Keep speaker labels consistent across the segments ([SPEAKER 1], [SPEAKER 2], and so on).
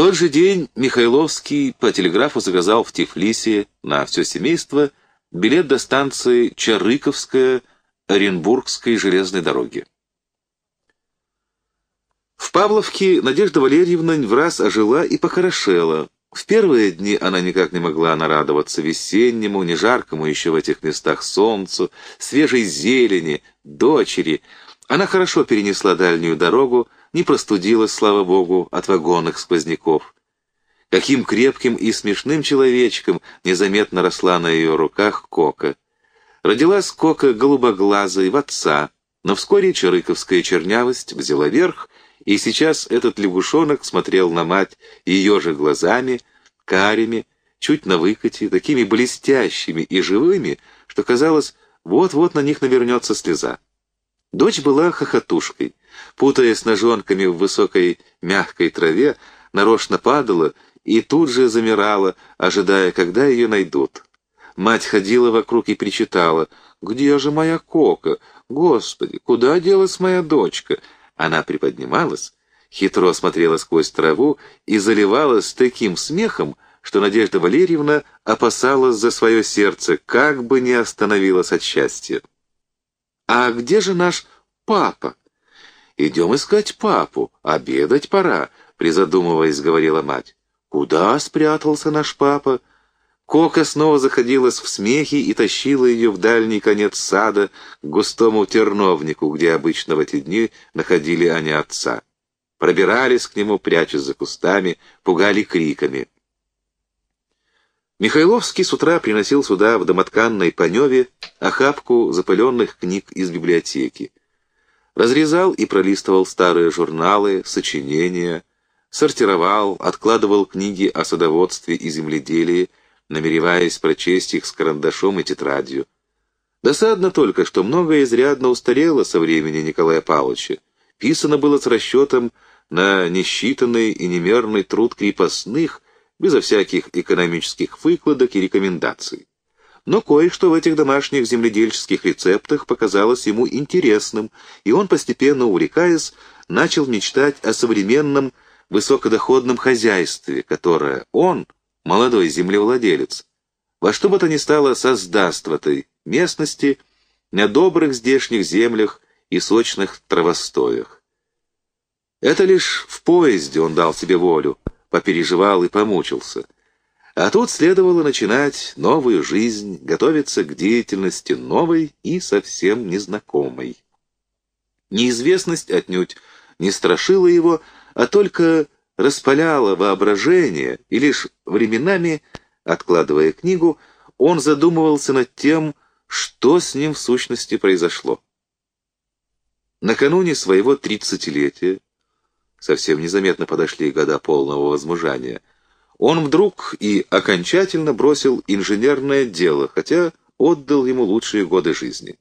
[SPEAKER 1] тот же день Михайловский по телеграфу заказал в Тифлисе на все семейство билет до станции Чарыковская Оренбургской железной дороги. В Павловке Надежда Валерьевна в раз ожила и похорошела. В первые дни она никак не могла нарадоваться весеннему, не жаркому еще в этих местах солнцу, свежей зелени, дочери. Она хорошо перенесла дальнюю дорогу, не простудилась, слава богу, от вагонных сквозняков. Каким крепким и смешным человечком незаметно росла на ее руках Кока. Родилась Кока голубоглазой в отца, но вскоре чарыковская чернявость взяла верх, и сейчас этот лягушонок смотрел на мать ее же глазами, карими, чуть на выкате, такими блестящими и живыми, что казалось, вот-вот на них навернется слеза. Дочь была хохотушкой, путаясь ножонками в высокой мягкой траве, нарочно падала и тут же замирала, ожидая, когда ее найдут. Мать ходила вокруг и причитала, «Где же моя кока? Господи, куда делась моя дочка?» Она приподнималась, хитро смотрела сквозь траву и заливалась таким смехом, что Надежда Валерьевна опасалась за свое сердце, как бы не остановилась от счастья. «А где же наш папа?» «Идем искать папу, обедать пора», — призадумываясь, говорила мать. «Куда спрятался наш папа?» Кока снова заходилась в смехе и тащила ее в дальний конец сада к густому терновнику, где обычно в эти дни находили они отца. Пробирались к нему, прячась за кустами, пугали криками. Михайловский с утра приносил сюда, в домотканной паневе, охапку запыленных книг из библиотеки. Разрезал и пролистывал старые журналы, сочинения, сортировал, откладывал книги о садоводстве и земледелии, намереваясь прочесть их с карандашом и тетрадью. Досадно только, что многое изрядно устарело со времени Николая Павловича. Писано было с расчетом на несчитанный и немерный труд крепостных, безо всяких экономических выкладок и рекомендаций. Но кое-что в этих домашних земледельческих рецептах показалось ему интересным, и он, постепенно увлекаясь, начал мечтать о современном высокодоходном хозяйстве, которое он, молодой землевладелец, во что бы то ни стало создаст в этой местности на добрых здешних землях и сочных травостоях. Это лишь в поезде он дал себе волю, попереживал и помучился — а тут следовало начинать новую жизнь, готовиться к деятельности новой и совсем незнакомой. Неизвестность отнюдь не страшила его, а только распаляла воображение, и лишь временами, откладывая книгу, он задумывался над тем, что с ним в сущности произошло. Накануне своего тридцатилетия, совсем незаметно подошли года полного возмужания, он вдруг и окончательно бросил инженерное дело, хотя отдал ему лучшие годы жизни.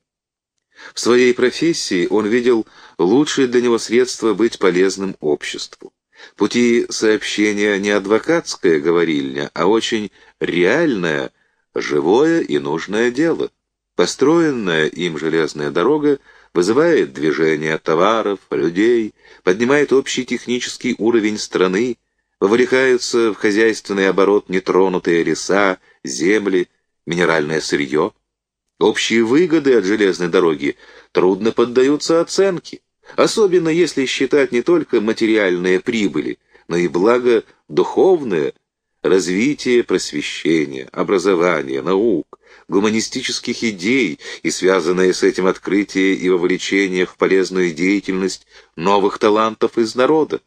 [SPEAKER 1] В своей профессии он видел лучшее для него средство быть полезным обществу. Пути сообщения не адвокатская говорильня, а очень реальное, живое и нужное дело. Построенная им железная дорога вызывает движение товаров, людей, поднимает общий технический уровень страны, вовлекаются в хозяйственный оборот нетронутые леса, земли, минеральное сырье. Общие выгоды от железной дороги трудно поддаются оценке, особенно если считать не только материальные прибыли, но и благо духовное, развитие просвещения, образования, наук, гуманистических идей и связанное с этим открытие и вовлечение в полезную деятельность новых талантов из народа.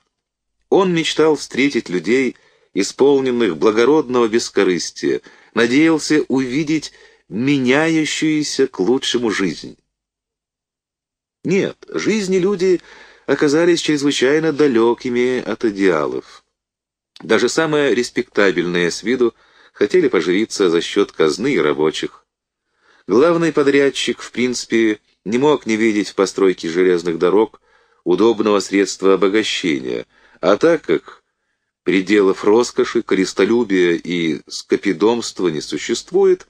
[SPEAKER 1] Он мечтал встретить людей, исполненных благородного бескорыстия, надеялся увидеть меняющуюся к лучшему жизнь. Нет, жизни люди оказались чрезвычайно далекими от идеалов. Даже самые респектабельные с виду хотели поживиться за счет казны и рабочих. Главный подрядчик, в принципе, не мог не видеть в постройке железных дорог удобного средства обогащения – а так как пределов роскоши, крестолюбия и скопидомства не существует,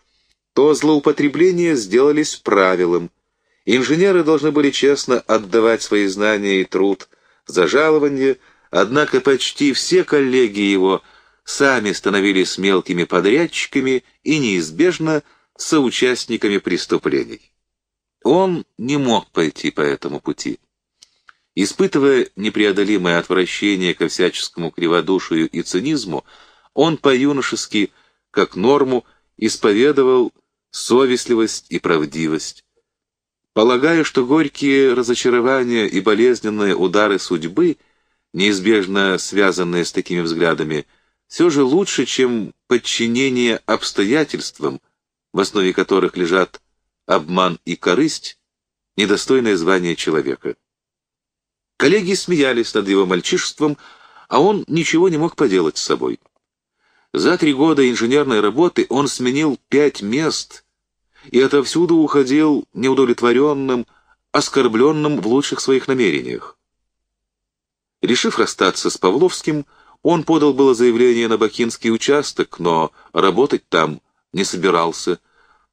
[SPEAKER 1] то злоупотребления сделались правилом. Инженеры должны были честно отдавать свои знания и труд за жалование, однако почти все коллеги его сами становились мелкими подрядчиками и неизбежно соучастниками преступлений. Он не мог пойти по этому пути. Испытывая непреодолимое отвращение ко всяческому криводушию и цинизму, он по-юношески, как норму, исповедовал совестливость и правдивость. Полагаю, что горькие разочарования и болезненные удары судьбы, неизбежно связанные с такими взглядами, все же лучше, чем подчинение обстоятельствам, в основе которых лежат обман и корысть, недостойное звание человека. Коллеги смеялись над его мальчишеством, а он ничего не мог поделать с собой. За три года инженерной работы он сменил пять мест и отовсюду уходил неудовлетворенным, оскорбленным в лучших своих намерениях. Решив расстаться с Павловским, он подал было заявление на Бакинский участок, но работать там не собирался.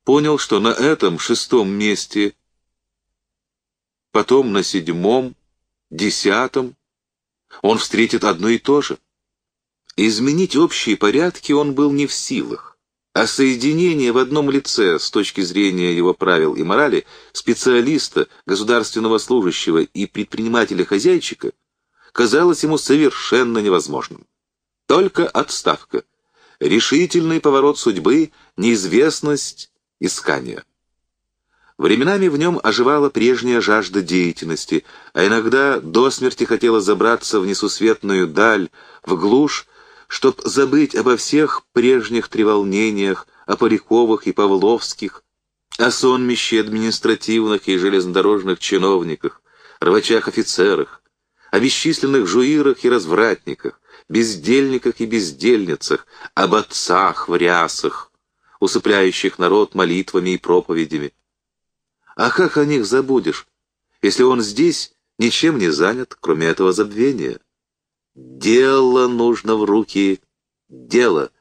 [SPEAKER 1] Понял, что на этом шестом месте, потом на седьмом, десятом он встретит одно и то же. Изменить общие порядки он был не в силах, а соединение в одном лице с точки зрения его правил и морали специалиста, государственного служащего и предпринимателя-хозяйчика казалось ему совершенно невозможным. Только отставка, решительный поворот судьбы, неизвестность, искания. Временами в нем оживала прежняя жажда деятельности, а иногда до смерти хотела забраться в несусветную даль, в глушь, чтоб забыть обо всех прежних треволнениях, о Поляковых и Павловских, о сонмище административных и железнодорожных чиновниках, рвачах-офицерах, о бесчисленных жуирах и развратниках, бездельниках и бездельницах, об отцах в рясах, усыпляющих народ молитвами и проповедями, а как о них забудешь, если он здесь ничем не занят, кроме этого забвения? Дело нужно в руки, дело.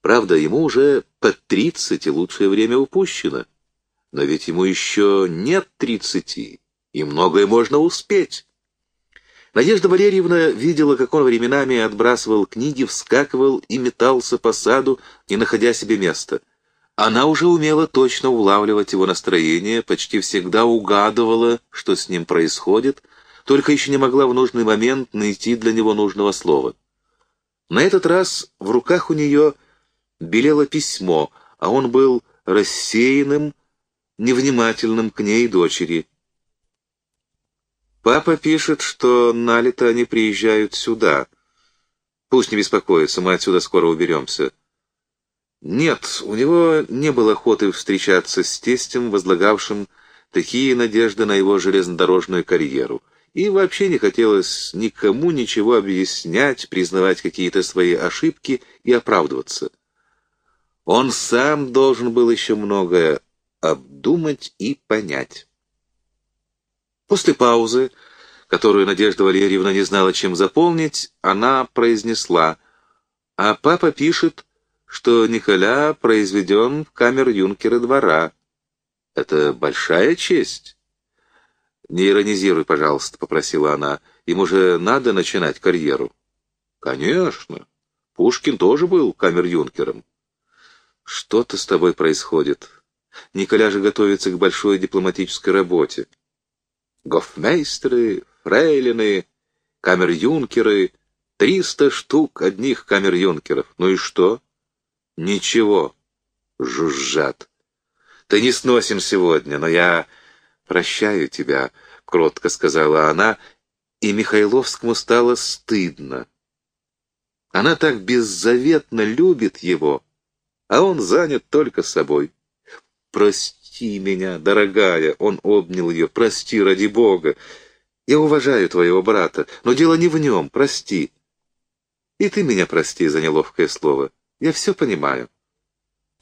[SPEAKER 1] Правда, ему уже под тридцать, и лучшее время упущено. Но ведь ему еще нет тридцати, и многое можно успеть. Надежда Валерьевна видела, как он временами отбрасывал книги, вскакивал и метался по саду, не находя себе места — она уже умела точно улавливать его настроение, почти всегда угадывала, что с ним происходит, только еще не могла в нужный момент найти для него нужного слова. На этот раз в руках у нее белело письмо, а он был рассеянным, невнимательным к ней дочери. «Папа пишет, что на лето они приезжают сюда. Пусть не беспокоится, мы отсюда скоро уберемся». Нет, у него не было охоты встречаться с тестем, возлагавшим такие надежды на его железнодорожную карьеру. И вообще не хотелось никому ничего объяснять, признавать какие-то свои ошибки и оправдываться. Он сам должен был еще многое обдумать и понять. После паузы, которую Надежда Валерьевна не знала, чем заполнить, она произнесла, «А папа пишет, что Николя произведен в камер-юнкера двора. Это большая честь. «Не иронизируй, пожалуйста», — попросила она. «Ему же надо начинать карьеру». «Конечно. Пушкин тоже был камер-юнкером». «Что-то с тобой происходит. Николя же готовится к большой дипломатической работе. Гофмейстеры, фрейлины, камер-юнкеры, триста штук одних камер-юнкеров. Ну и что?» Ничего, жужжат. Ты не сносим сегодня, но я прощаю тебя, кротко сказала она, и Михайловскому стало стыдно. Она так беззаветно любит его, а он занят только собой. Прости меня, дорогая, он обнял ее, прости ради Бога. Я уважаю твоего брата, но дело не в нем, прости. И ты меня прости за неловкое слово. Я все понимаю.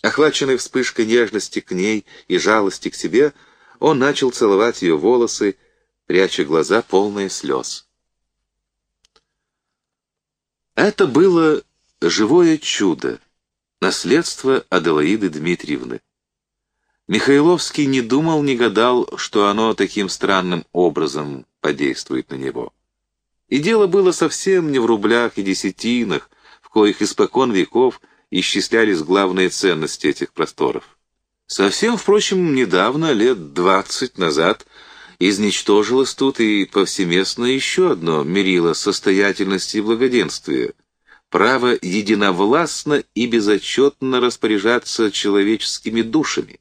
[SPEAKER 1] Охваченный вспышкой нежности к ней и жалости к себе, он начал целовать ее волосы, пряча глаза, полные слез. Это было живое чудо, наследство Аделаиды Дмитриевны. Михайловский не думал, не гадал, что оно таким странным образом подействует на него. И дело было совсем не в рублях и десятинах, в коих испокон веков исчислялись главные ценности этих просторов. Совсем, впрочем, недавно, лет двадцать назад, изничтожилось тут и повсеместно еще одно мерило состоятельности и благоденствия — право единовластно и безотчетно распоряжаться человеческими душами,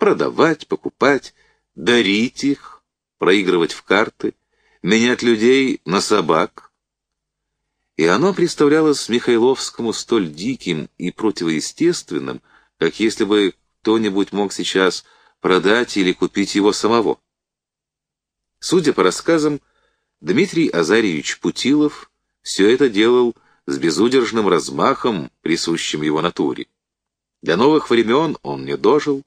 [SPEAKER 1] продавать, покупать, дарить их, проигрывать в карты, менять людей на собак. И оно представлялось Михайловскому столь диким и противоестественным, как если бы кто-нибудь мог сейчас продать или купить его самого. Судя по рассказам, Дмитрий Азарьевич Путилов все это делал с безудержным размахом, присущим его натуре. Для новых времен он не дожил,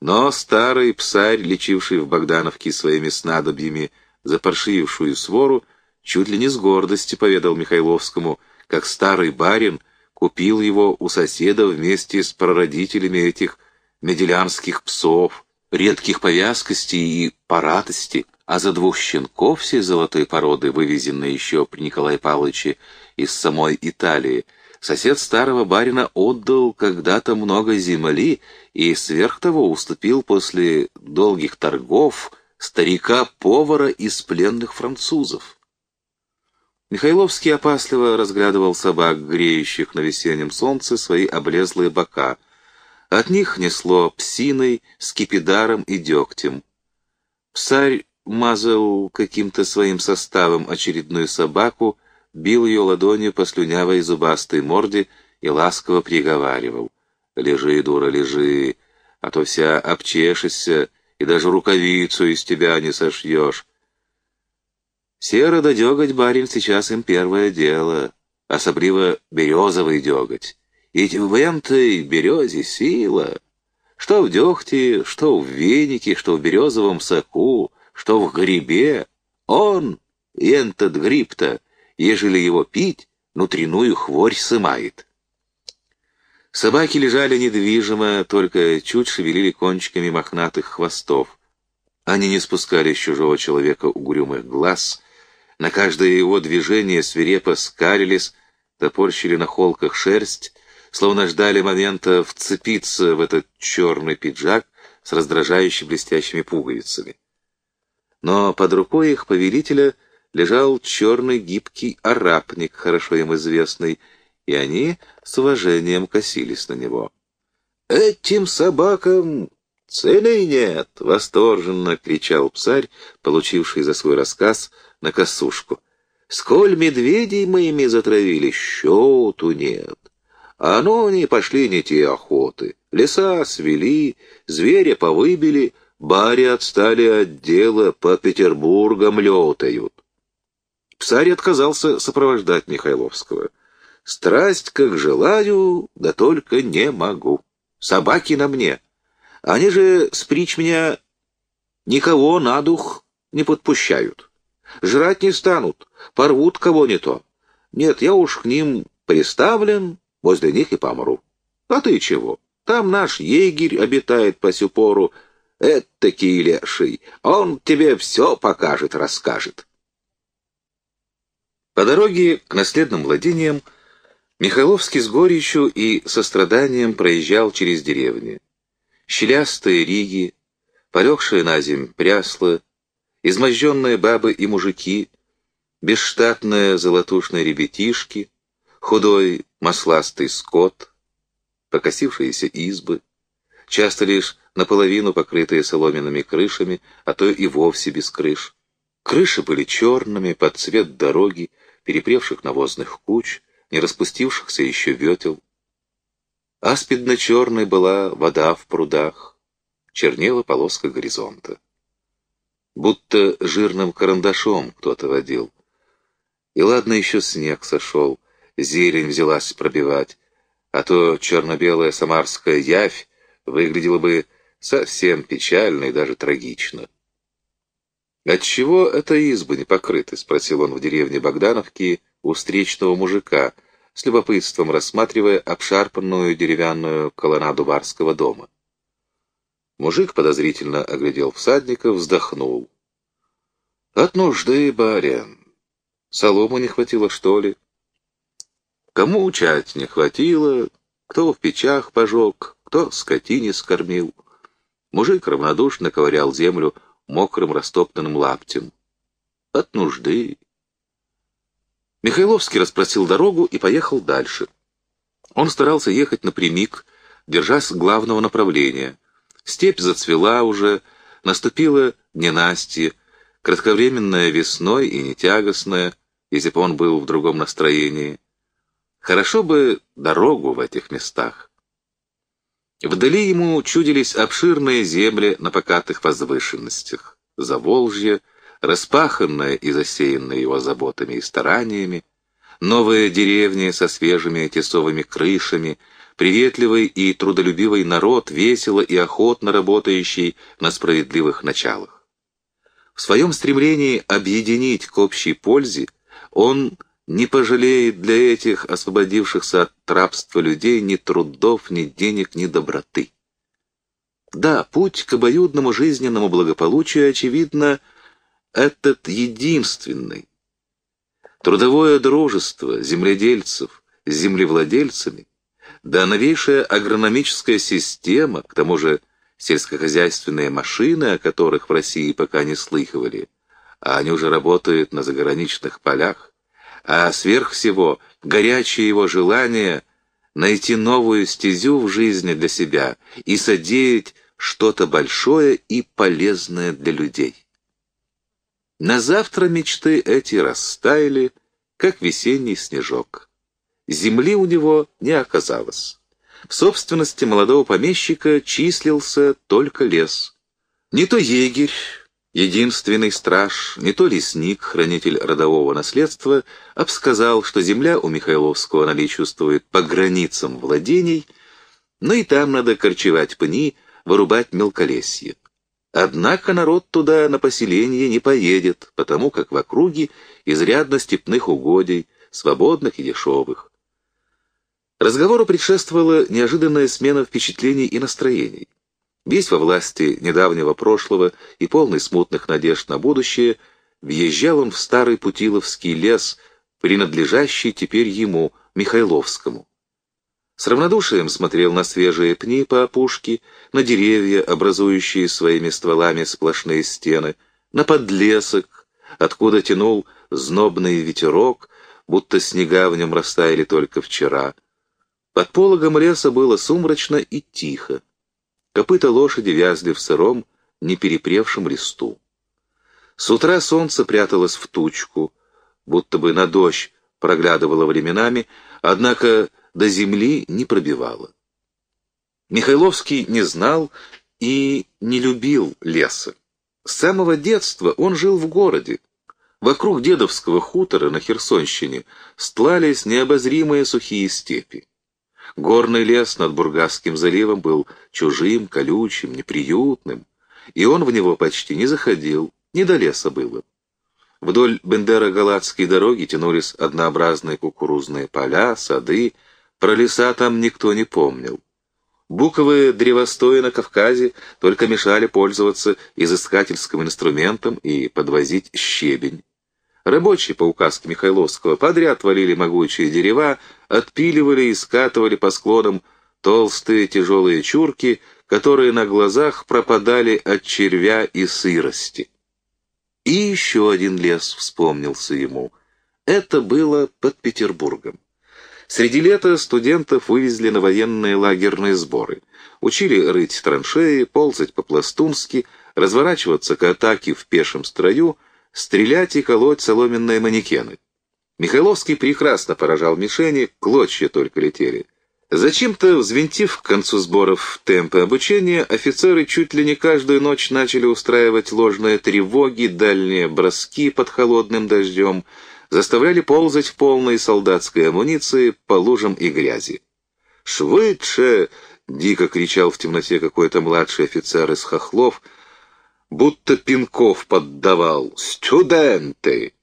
[SPEAKER 1] но старый псарь, лечивший в Богдановке своими снадобьями запаршивившую свору, чуть ли не с гордости поведал Михайловскому, как старый барин купил его у соседа вместе с прародителями этих меделянских псов, редких повязкостей и паратости, а за двух щенков всей золотой породы, вывезенные еще при Николае Павловиче из самой Италии, сосед старого барина отдал когда-то много земли и сверх того уступил после долгих торгов старика-повара из пленных французов. Михайловский опасливо разглядывал собак, греющих на весеннем солнце свои облезлые бока — от них несло псиной, скипидаром и дегтем. Псарь мазал каким-то своим составом очередную собаку, бил ее ладонью по слюнявой зубастой морде и ласково приговаривал. «Лежи, дура, лежи, а то вся обчешешься, и даже рукавицу из тебя не сошьешь». Сера да деготь, барин, сейчас им первое дело, особливо березовый деготь. Ведь в березе сила, что в дегте, что в венике, что в березовом соку, что в грибе. Он, этот гриб-то, ежели его пить, внутреннюю хворь сымает. Собаки лежали недвижимо, только чуть шевелили кончиками мохнатых хвостов. Они не спускали с чужого человека угрюмых глаз, на каждое его движение свирепо скалились, топорщили на холках шерсть, словно ждали момента вцепиться в этот черный пиджак с раздражающе блестящими пуговицами. Но под рукой их повелителя лежал черный гибкий арапник, хорошо им известный, и они с уважением косились на него. «Этим собакам цели нет!» — восторженно кричал псарь, получивший за свой рассказ на косушку. «Сколь медведей мы ими затравили, счету нет!» А ну, они пошли не те охоты. Леса свели, зверя повыбили, бари отстали от дела, по Петербургам летают. Псарь отказался сопровождать Михайловского. «Страсть, как желаю, да только не могу. Собаки на мне. Они же спричь меня никого на дух не подпущают. Жрать не станут, порвут кого не то. Нет, я уж к ним приставлен, возле них и помру. А ты чего? Там наш егерь обитает по сю пору. Этакий леший, он тебе все покажет, расскажет. По дороге к наследным владениям Михайловский с горечью и состраданием проезжал через деревни. Щелястые риги, полегшие на земь прясла, изможденные бабы и мужики, бесштатные золотушные ребятишки, худой масластый скот, покосившиеся избы, часто лишь наполовину покрытые соломенными крышами, а то и вовсе без крыш. Крыши были черными под цвет дороги, перепревших навозных куч, не распустившихся еще ветел. Аспидно-черной была вода в прудах, чернела полоска горизонта. Будто жирным карандашом кто-то водил. И ладно еще снег сошел, зелень взялась пробивать, а то черно-белая самарская явь выглядела бы совсем печально и даже трагично. «Отчего эта изба не покрыта?» — спросил он в деревне Богдановки у встречного мужика, с любопытством рассматривая обшарпанную деревянную колоннаду барского дома. Мужик подозрительно оглядел всадника, вздохнул. «От нужды, барин. Солому не хватило, что ли? Кому учать не хватило, кто в печах пожег, кто скотине скормил. Мужик равнодушно ковырял землю мокрым растоптанным лаптем. От нужды. Михайловский расспросил дорогу и поехал дальше. Он старался ехать напрямик, держась главного направления. Степь зацвела уже, наступила ненастье, кратковременная весной и не тягостная, если бы он был в другом настроении. Хорошо бы дорогу в этих местах. Вдали ему чудились обширные земли на покатых возвышенностях, Заволжье, распаханное и засеянное его заботами и стараниями, новые деревни со свежими тесовыми крышами, приветливый и трудолюбивый народ, весело и охотно работающий на справедливых началах. В своем стремлении объединить к общей пользе он не пожалеет для этих освободившихся от рабства людей ни трудов, ни денег, ни доброты. Да, путь к обоюдному жизненному благополучию, очевидно, этот единственный. Трудовое дружество земледельцев с землевладельцами, да новейшая агрономическая система, к тому же сельскохозяйственные машины, о которых в России пока не слыхивали, а они уже работают на заграничных полях, а сверх всего горячее его желание найти новую стезю в жизни для себя и содеять что-то большое и полезное для людей. На завтра мечты эти растаяли, как весенний снежок. Земли у него не оказалось. В собственности молодого помещика числился только лес. Не то егерь, Единственный страж, не то лесник, хранитель родового наследства, обсказал, что земля у Михайловского наличествует по границам владений, но и там надо корчевать пни, вырубать мелколесье. Однако народ туда на поселение не поедет, потому как в округе изрядно степных угодий, свободных и дешевых. Разговору предшествовала неожиданная смена впечатлений и настроений. Весь во власти недавнего прошлого и полный смутных надежд на будущее, въезжал он в старый Путиловский лес, принадлежащий теперь ему, Михайловскому. С равнодушием смотрел на свежие пни по опушке, на деревья, образующие своими стволами сплошные стены, на подлесок, откуда тянул знобный ветерок, будто снега в нем растаяли только вчера. Под пологом леса было сумрачно и тихо. Копыта лошади вязли в сыром, неперепревшем листу. С утра солнце пряталось в тучку, будто бы на дождь проглядывало временами, однако до земли не пробивало. Михайловский не знал и не любил леса. С самого детства он жил в городе. Вокруг дедовского хутора на Херсонщине стлались необозримые сухие степи. Горный лес над Бургасским заливом был чужим, колючим, неприютным, и он в него почти не заходил, не до леса было. Вдоль Бендера-Галатской дороги тянулись однообразные кукурузные поля, сады, про леса там никто не помнил. Буковые древостои на Кавказе только мешали пользоваться изыскательским инструментом и подвозить щебень. Рабочие по указке Михайловского подряд валили могучие дерева, отпиливали и скатывали по склонам толстые тяжелые чурки, которые на глазах пропадали от червя и сырости. И еще один лес вспомнился ему. Это было под Петербургом. Среди лета студентов вывезли на военные лагерные сборы. Учили рыть траншеи, ползать по-пластунски, разворачиваться к атаке в пешем строю — стрелять и колоть соломенные манекены. Михайловский прекрасно поражал мишени, клочья только летели. Зачем-то, взвинтив к концу сборов темпы обучения, офицеры чуть ли не каждую ночь начали устраивать ложные тревоги, дальние броски под холодным дождем, заставляли ползать в полной солдатской амуниции по лужам и грязи. «Швыдше!» — дико кричал в темноте какой-то младший офицер из хохлов — будто пинков поддавал. «Студенты!»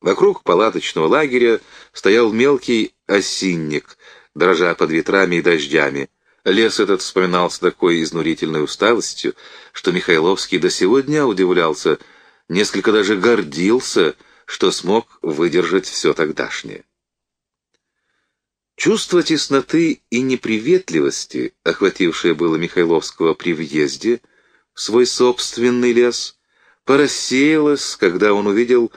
[SPEAKER 1] Вокруг палаточного лагеря стоял мелкий осинник, дрожа под ветрами и дождями. Лес этот вспоминался такой изнурительной усталостью, что Михайловский до сегодня удивлялся, несколько даже гордился что смог выдержать все тогдашнее. Чувство тесноты и неприветливости, охватившее было Михайловского при въезде свой собственный лес, порассеялось, когда он увидел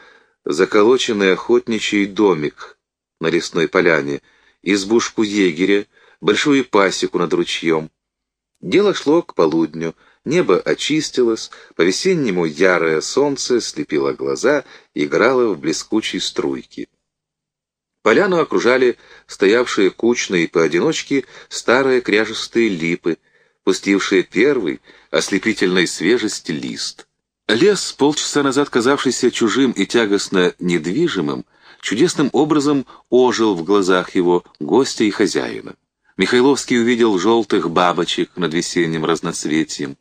[SPEAKER 1] заколоченный охотничий домик на лесной поляне, избушку егеря, большую пасеку над ручьем. Дело шло к полудню, небо очистилось, по-весеннему ярое солнце слепило глаза играло в блескучей струйке. Поляну окружали стоявшие кучно и поодиночке старые кряжестые липы, пустившие первый, ослепительной свежести лист. Лес, полчаса назад казавшийся чужим и тягостно недвижимым, чудесным образом ожил в глазах его гостя и хозяина. Михайловский увидел желтых бабочек над весенним разноцветием,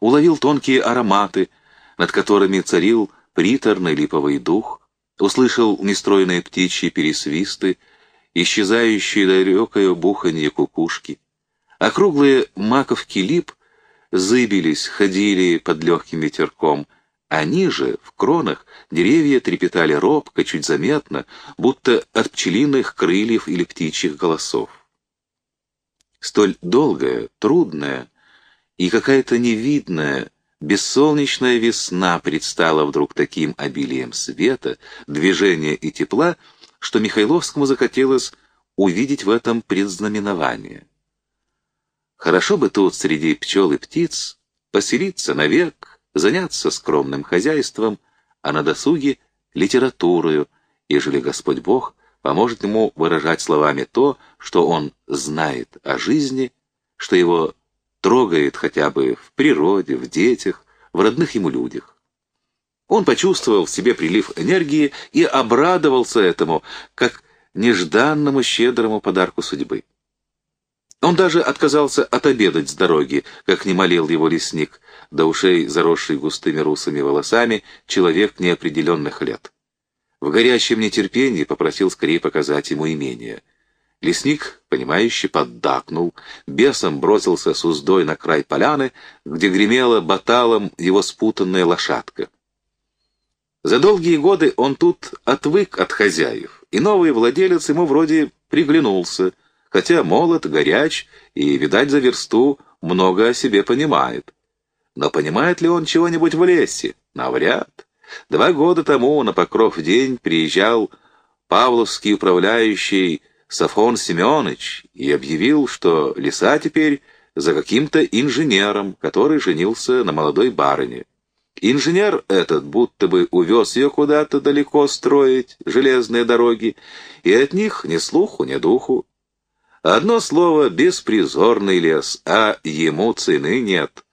[SPEAKER 1] уловил тонкие ароматы, над которыми царил приторный липовый дух, услышал нестройные птичьи пересвисты, исчезающие далекое буханье кукушки. Округлые маковки лип зыбились, ходили под легким ветерком, а ниже, в кронах, деревья трепетали робко, чуть заметно, будто от пчелиных крыльев или птичьих голосов. Столь долгая, трудная и какая-то невидная, Бессолнечная весна предстала вдруг таким обилием света, движения и тепла, что Михайловскому захотелось увидеть в этом предзнаменование. Хорошо бы тут среди пчел и птиц поселиться навек, заняться скромным хозяйством, а на досуге — литературою, ежели Господь Бог поможет ему выражать словами то, что он знает о жизни, что его трогает хотя бы в природе, в детях, в родных ему людях. Он почувствовал в себе прилив энергии и обрадовался этому, как нежданному щедрому подарку судьбы. Он даже отказался отобедать с дороги, как не молил его лесник, до ушей заросший густыми русыми волосами, человек неопределенных лет. В горячем нетерпении попросил скорее показать ему имение — Лесник, понимающе поддакнул, бесом бросился с уздой на край поляны, где гремела баталом его спутанная лошадка. За долгие годы он тут отвык от хозяев, и новый владелец ему вроде приглянулся, хотя молод, горяч и, видать, за версту много о себе понимает. Но понимает ли он чего-нибудь в лесе? Навряд. Два года тому на Покров день приезжал павловский управляющий Сафон Семенович и объявил, что леса теперь за каким-то инженером, который женился на молодой барыне. Инженер этот будто бы увез ее куда-то далеко строить железные дороги, и от них ни слуху, ни духу. Одно слово — беспризорный лес, а ему цены нет.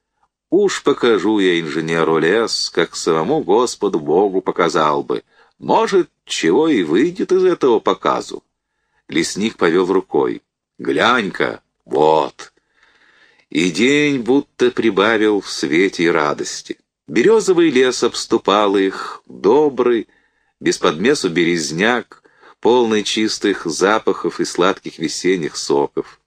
[SPEAKER 1] Уж покажу я инженеру лес, как самому Господу Богу показал бы. Может, чего и выйдет из этого показу. Лесник повел рукой. «Глянь-ка, вот!» И день будто прибавил в свете и радости. Березовый лес обступал их, добрый, без подмесу березняк, полный чистых запахов и сладких весенних соков.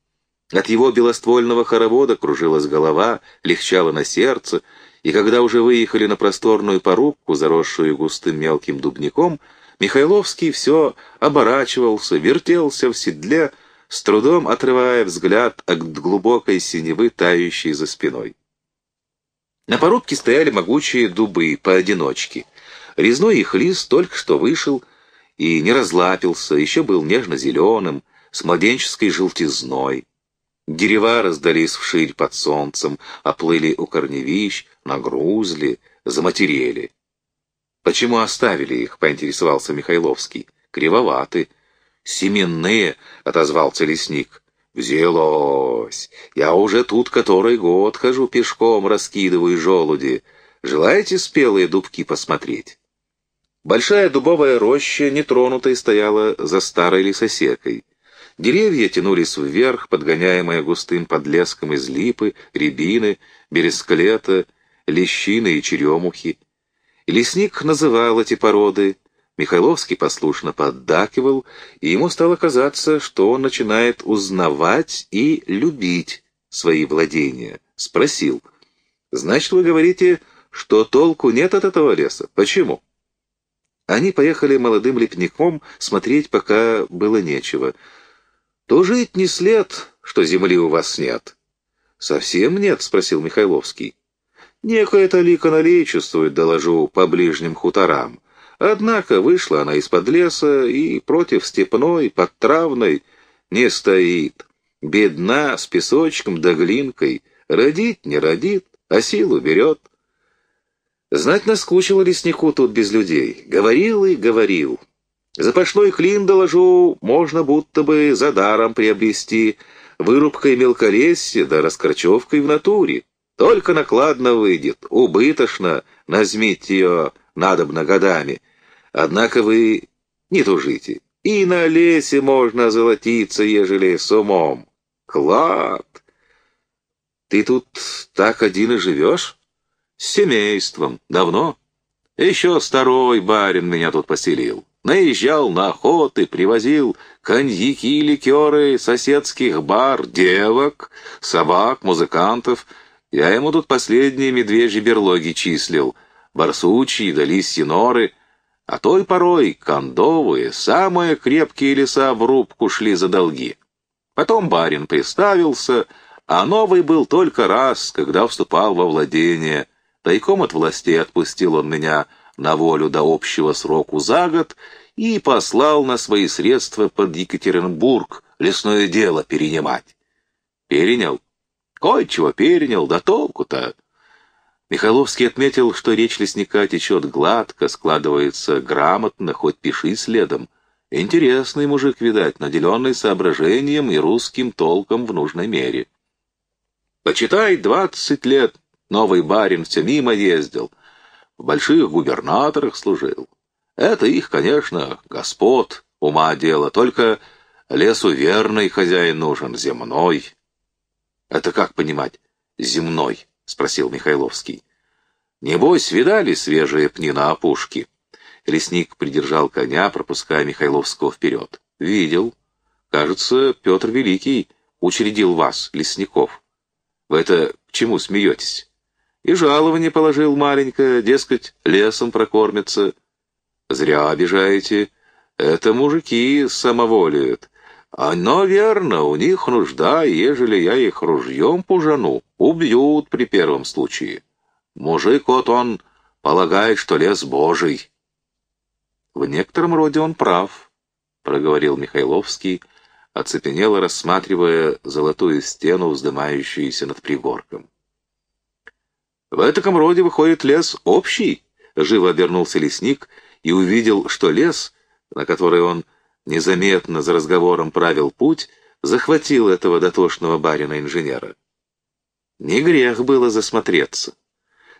[SPEAKER 1] От его белоствольного хоровода кружилась голова, легчало на сердце, и когда уже выехали на просторную порубку, заросшую густым мелким дубником, Михайловский все оборачивался, вертелся в седле, с трудом отрывая взгляд от глубокой синевы, тающей за спиной. На порубке стояли могучие дубы поодиночке. Резной их лист только что вышел и не разлапился, еще был нежно-зеленым, с младенческой желтизной. Дерева раздались вширь под солнцем, оплыли у корневищ, нагрузли, заматерели. «Почему оставили их?» — поинтересовался Михайловский. «Кривоваты». «Семенные», — отозвался лесник. «Взялось! Я уже тут который год хожу пешком, раскидываю желуди. Желаете спелые дубки посмотреть?» Большая дубовая роща нетронутой стояла за старой лесосекой. Деревья тянулись вверх, подгоняемые густым подлеском из липы, рябины, бересклета, лещины и черемухи. Лесник называл эти породы, Михайловский послушно поддакивал, и ему стало казаться, что он начинает узнавать и любить свои владения. Спросил, «Значит, вы говорите, что толку нет от этого леса? Почему?» Они поехали молодым лепником смотреть, пока было нечего. То жить не след, что земли у вас нет. Совсем нет, спросил Михайловский. Некое талика наличествует, доложу, по ближним хуторам. Однако вышла она из-под леса и против степной, подтравной, не стоит. Бедна, с песочком да глинкой, родить не родит, а силу берет. Знать наскучило леснику тут без людей. Говорил и говорил. Запашной клин, доложу, можно будто бы за даром приобрести, вырубкой мелколесья да раскорчевкой в натуре. Только накладно выйдет, убыточно, назмить ее надобно годами. Однако вы не тужите. И на лесе можно золотиться, ежели с умом. Клад! Ты тут так один и живешь? С семейством. Давно? Еще старой барин меня тут поселил. Наезжал на охоты, привозил коньяки ликеры соседских бар, девок, собак, музыкантов. Я ему тут последние медвежьи берлоги числил, барсучьи да норы, а той порой кондовые, самые крепкие леса в рубку шли за долги. Потом барин приставился, а новый был только раз, когда вступал во владение — Тайком от властей отпустил он меня на волю до общего сроку за год и послал на свои средства под Екатеринбург лесное дело перенимать. Перенял. Кое-чего перенял, да толку-то. Михайловский отметил, что речь лесника течет гладко, складывается грамотно, хоть пиши следом. Интересный мужик, видать, наделенный соображением и русским толком в нужной мере. Почитай, двадцать лет Новый барин все мимо ездил, в больших губернаторах служил. Это их, конечно, господ, ума дело, только лесу верный хозяин нужен, земной. Это как понимать, земной? — спросил Михайловский. Небось, видали свежие пни на опушке? Лесник придержал коня, пропуская Михайловского вперед. Видел. Кажется, Петр Великий учредил вас, лесников. Вы это к чему смеетесь? И жалование положил маленькое, дескать, лесом прокормится. Зря обижаете. Это мужики самоволиют. Оно верно, у них нужда, ежели я их ружьем пужану, убьют при первом случае. Мужик вот он полагает, что лес божий. В некотором роде он прав, проговорил Михайловский, оцепенело рассматривая золотую стену, вздымающуюся над пригорком. В этом роде выходит лес общий, живо обернулся лесник и увидел, что лес, на который он незаметно за разговором правил путь, захватил этого дотошного барина-инженера. Не грех было засмотреться.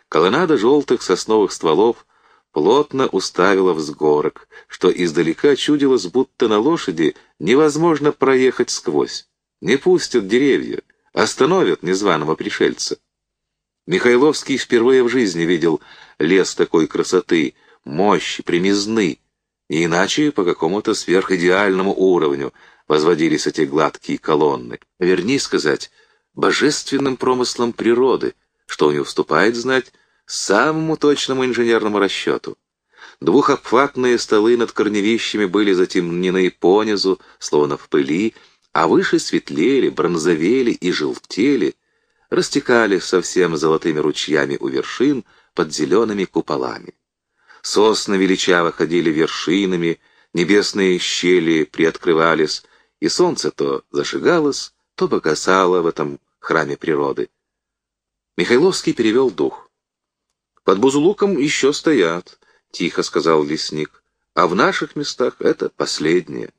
[SPEAKER 1] Колоннада желтых сосновых стволов плотно уставила взгорок, что издалека чудилось, будто на лошади невозможно проехать сквозь. Не пустят деревья, остановят незваного пришельца. Михайловский впервые в жизни видел лес такой красоты, мощи, примизны, и иначе по какому-то сверхидеальному уровню возводились эти гладкие колонны. Вернее сказать, божественным промыслом природы, что не уступает знать самому точному инженерному расчету. Двухобхватные столы над корневищами были затемнены понизу, словно в пыли, а выше светлели, бронзовели и желтели, растекались совсем золотыми ручьями у вершин под зелеными куполами. Сосны величаво ходили вершинами, небесные щели приоткрывались, и солнце то зажигалось, то погасало в этом храме природы. Михайловский перевел дух. «Под Бузулуком еще стоят», — тихо сказал лесник, — «а в наших местах это последнее».